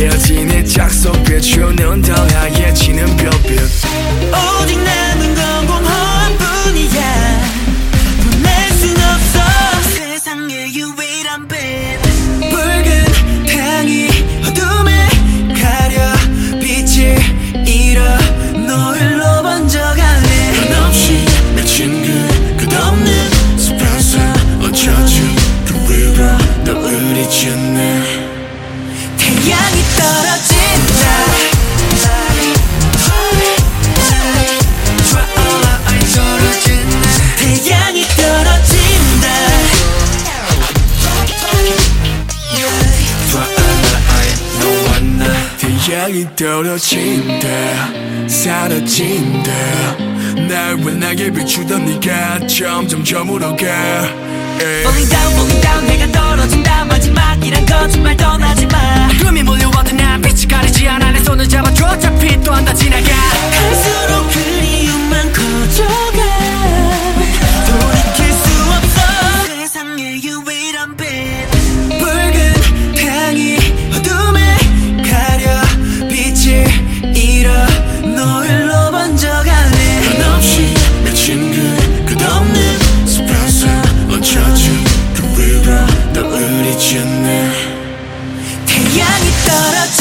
깨어진 짝속 비추는 더 하얘 지는 별빛. 오직 나는 공허한 뿐이야. 보낼 순 없어. 세상의 유일한 빛. 붉은 태양이 어둠에 가려 빛을 잃어 노을로 번져가네. 한없이 맺힌 그 끝없는 숲에서 어쩌지? 그 위로 너를 잊었네. 태양이 나 태양이 떨어진다 사라진다. 날 원하게 비추던 네가 점점 저물어가. Falling down falling down 해가 떨어진다. 마지막이란 거짓말 떠나지 마. 꿈이 몰려와도 난 빛이 가리지 않아. 내 손을 잡아줘 태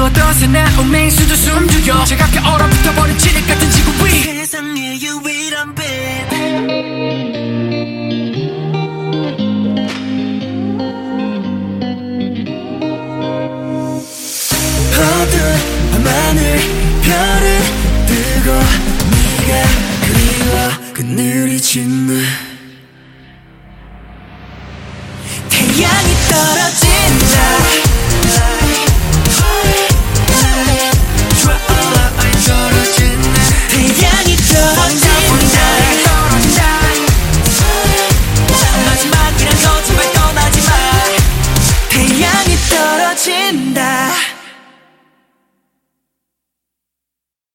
그 어떤 새나운 맹수도 숨죽여. 차갑게 얼어붙어버린 칠흑 같은 지구 위 세상의 유일한 빛. 어두운 밤하늘 별을 뜨고 네가 그리워. 그늘이 짓는